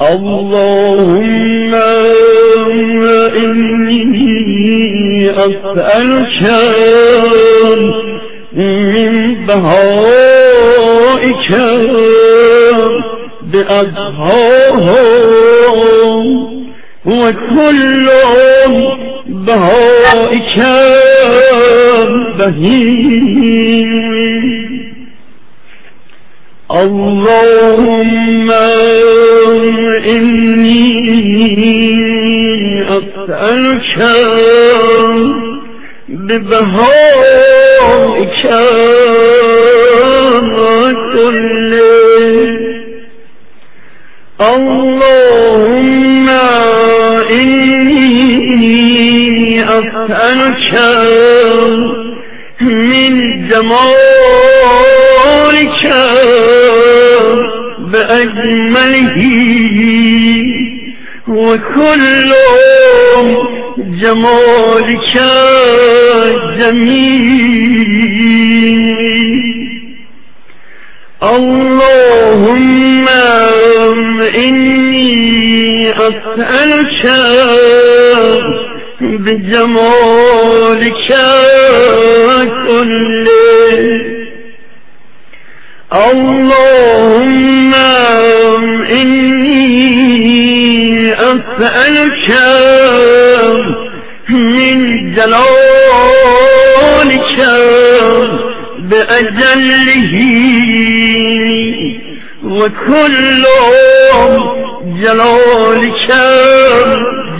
اللهم إني أسألك من بهائك بأزهارهم وكل بهائك بهيم اللهم إني أسألك ببهائك كله اللهم إني أسألك من جمالك بأجمله وكل جمالك جميل. اللهم إني أسألك بجمالك كله. اللهم إني أسألك من جلالك بأجله وكل جلالك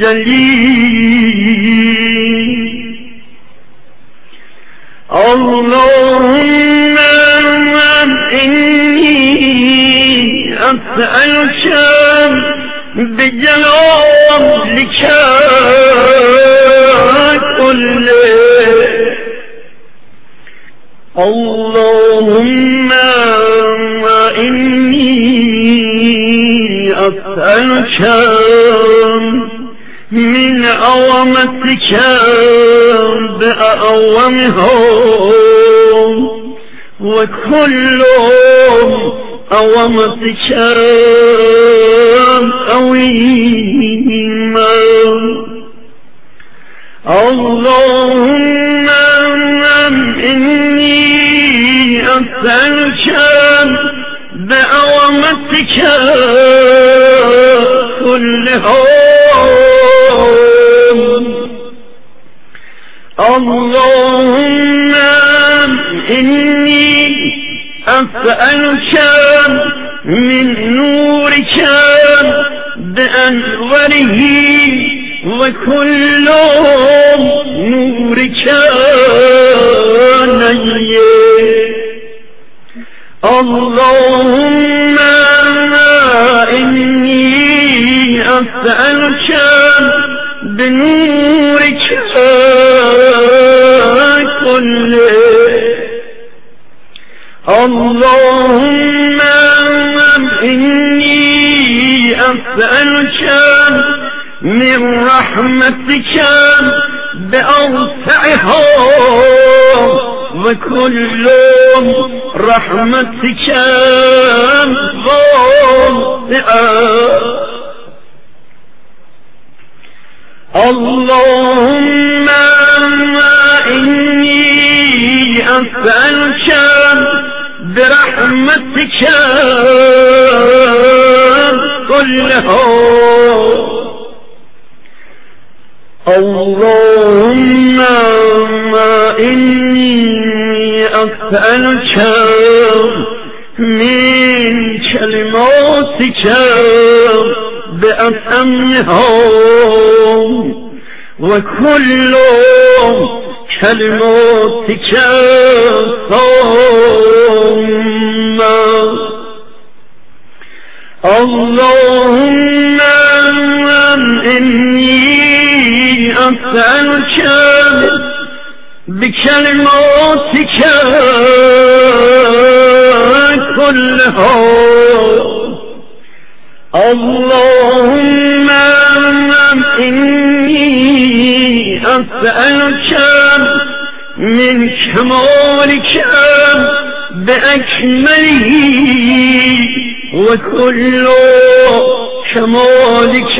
جليل. أسألك بجلالك كله اللهم إني أسألك من أوامتك بأوامهم وكل أوامتك قويما اللهم إني أسألك بأوامتك كلهم اللهم إني أسألك من نورك بأنوره وكل نورك نير اللهم إني أسألك بنورك كله. اللهم إني أسألك من رحمتك بأوسعها وكل رحمتك ضاطئة اللهم إني أسألك برحمتك كلها اللهم إني أسألك من كلماتك بأتمها وكل كلماتك ثم اللهم إني أسألك بكلماتك كلها اللهم إني أسألك من كمالك بأكمله وكل كمالك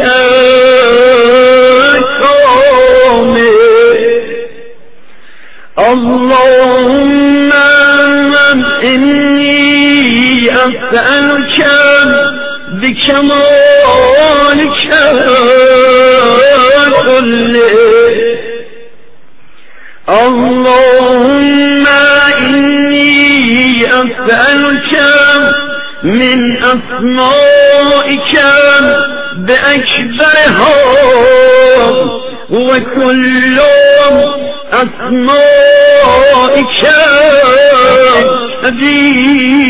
كامل اللهم إني أسألك اللهم إني أسألك من أسمائك بأكبرها وكل أسمائك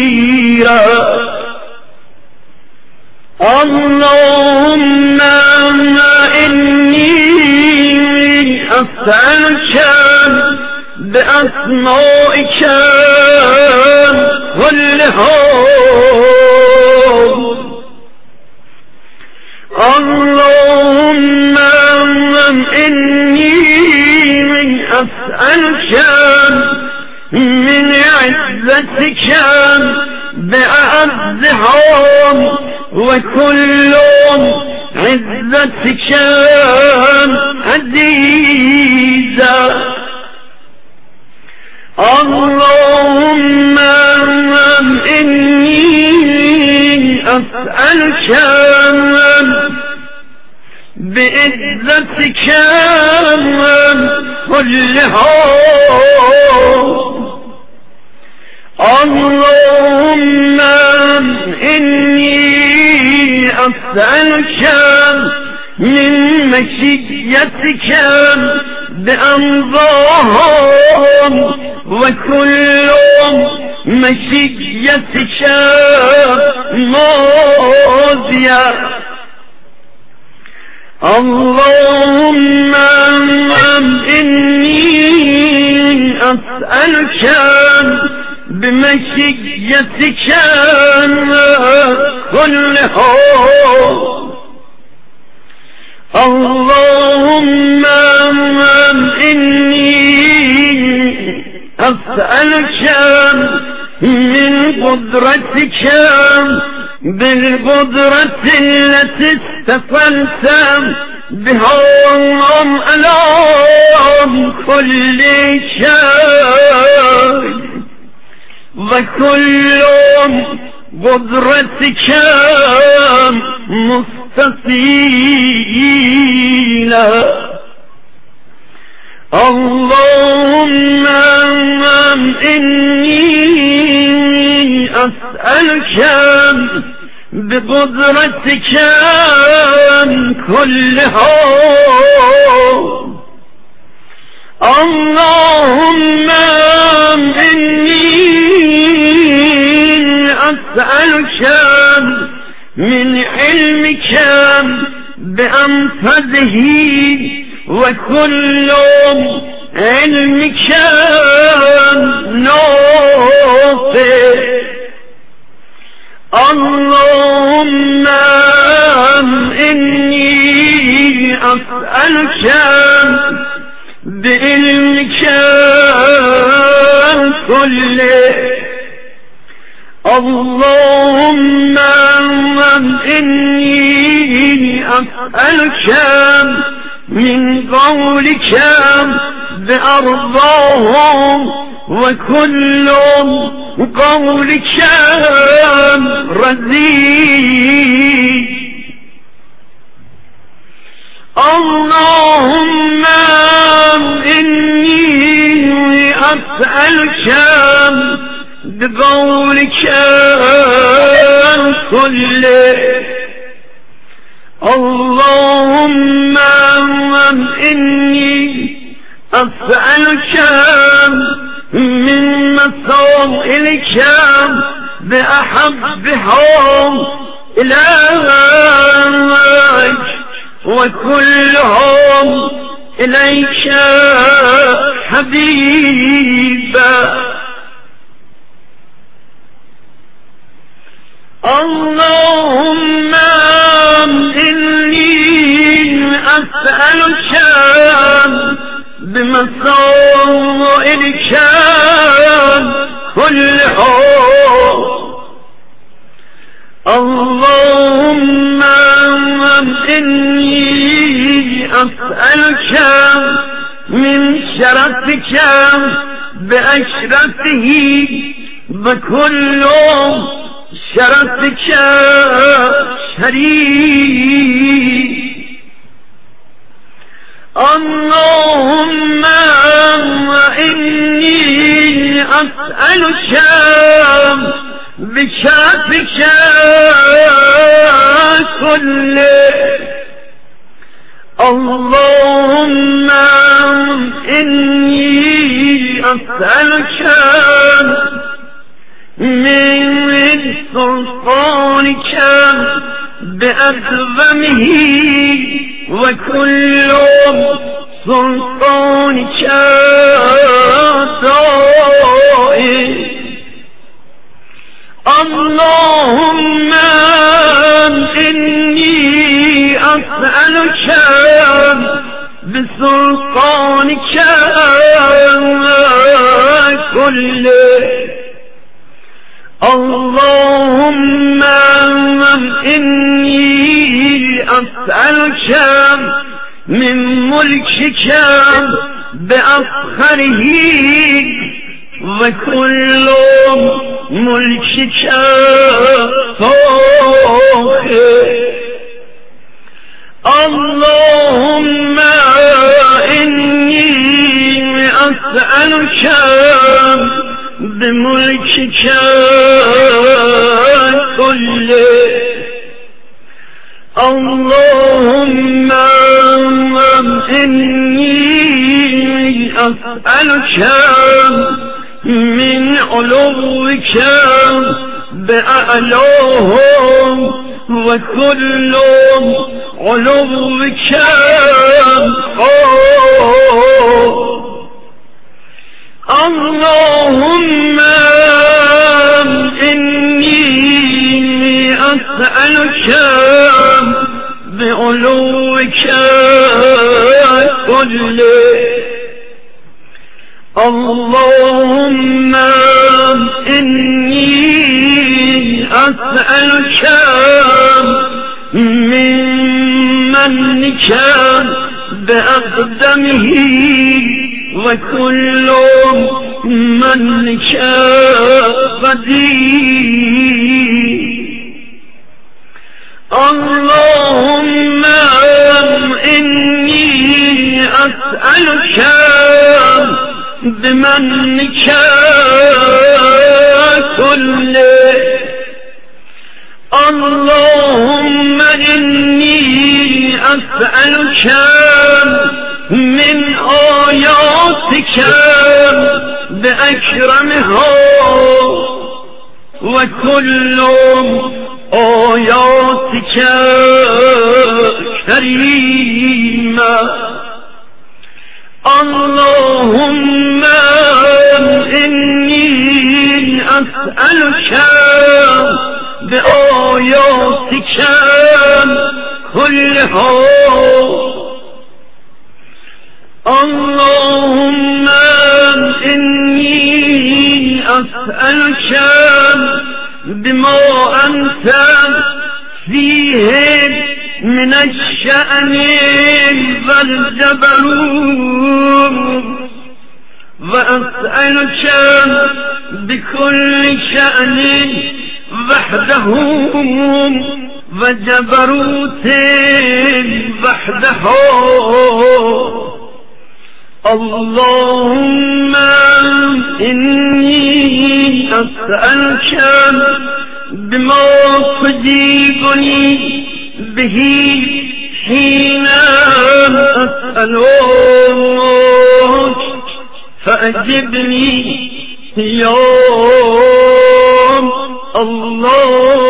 كبيرة اللهم إني أسألك بأسمائك كلهم اللهم إني أسألك من عزتك بأعزهم وكل عزتك عزيزة. اللهم إني أسألك بعزتك كلها اللهم إني أسألك من مشيتك بأمضاهم وكل مشيتك ماضية اللهم إني أسألك بمشيتك كلها اللهم إني أسألك من قدرتك بالقدرة التي استفلت بها. على كل شيء. وكل قدرتك مستطيلة اللهم إني أسألك بقدرتك كلها اللهم أسألك من علمك بأنفذه وكل علمك نافع اللهم إني أسألك بعلمك كله. اللهم إني أسألك من قولك بأرضاهم وكل قولك رزيق اللهم إني أسألك بقولك كله اللهم إني أسألك من مسائلك بأحبهم إليك وكلهم إليك حبيبا. اللهم إني أسألك بمصائلك كلها اللهم إني أسألك من شرفك بأشرفه بكل شرفك شريك اللهم إني أسألك بشرفك كله اللهم إني أسألك من سلطانك بأكرمه وكل سلطانك طائر اللهم إني أسألك بسلطانك كله. اللهم إني أسألك من ملكك بأفخره وكل ملكك فوق اللهم إني أسألك بملكك اللهم إني أسألك من علوك بأعلاهم وكل علوك اللهم إني أسألك بعلوك كله. اللهم إني أسألك من منك بأقدمه. وكل منك قدير. اللهم إني أسألك بمنك كله. اللهم إني أسألك من آياتك بأكرمها وكل آياتك كريمة اللهم إني أسألك بآياتك كلها اللهم إني أسألك بما أنت فيه من الشأن والجبروت وأسألك بكل شأن وحده وجبروت وحده اللهم إني أسألك بما تجيبني به حين أسألك فأجبني يا الله.